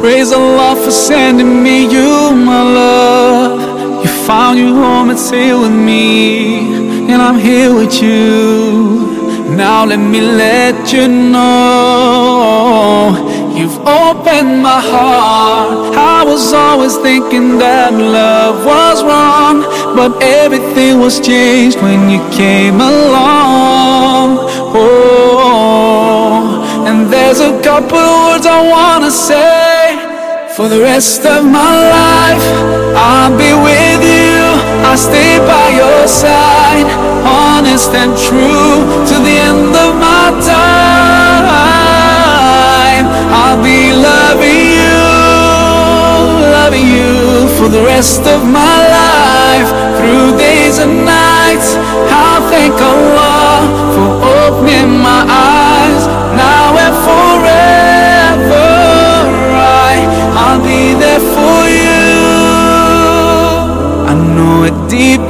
Praise Allah for sending me you, my love. You found your home, it's here with me, and I'm here with you. Now let me let you know you've opened my heart. I was always thinking that love was wrong, but everything was changed when you came along. Couple words I wanna say. For the rest of my life, I'll be with you. I'll stay by your side, honest and true to the end of my time. I'll be loving you, loving you for the rest of my life, through days and nights.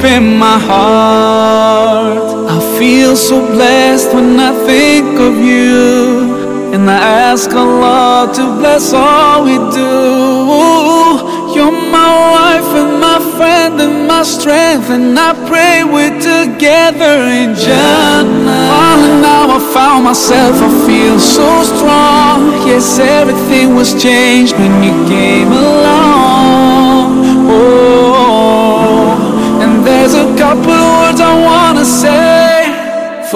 In my heart. I feel so blessed when I think of you. And I ask Allah to bless all we do. You're my wife and my friend and my strength. And I pray we're together in Jannah. Falling now I found myself, I feel so strong. Yes, everything was changed when you came along.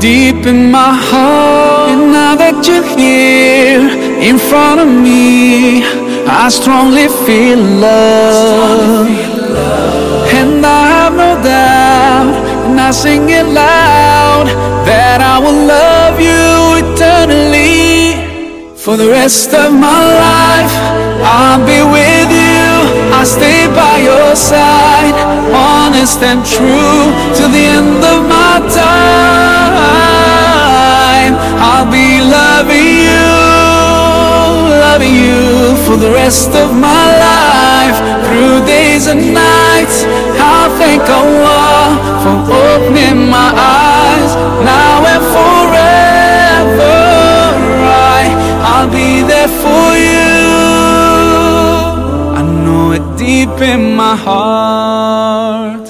deep in my heart. And now that you're here in front of me, I strongly feel love. And I have no doubt, and I sing it loud, that I will love you eternally. For the rest of my life, I'll be with you. I'll stay by your side, honest and true till the end of my time. I'll be loving you, loving you for the rest of my life, through days and nights. I'll thank Allah for opening my eyes now and forever. I, I'll be there for you. I know it deep in my heart.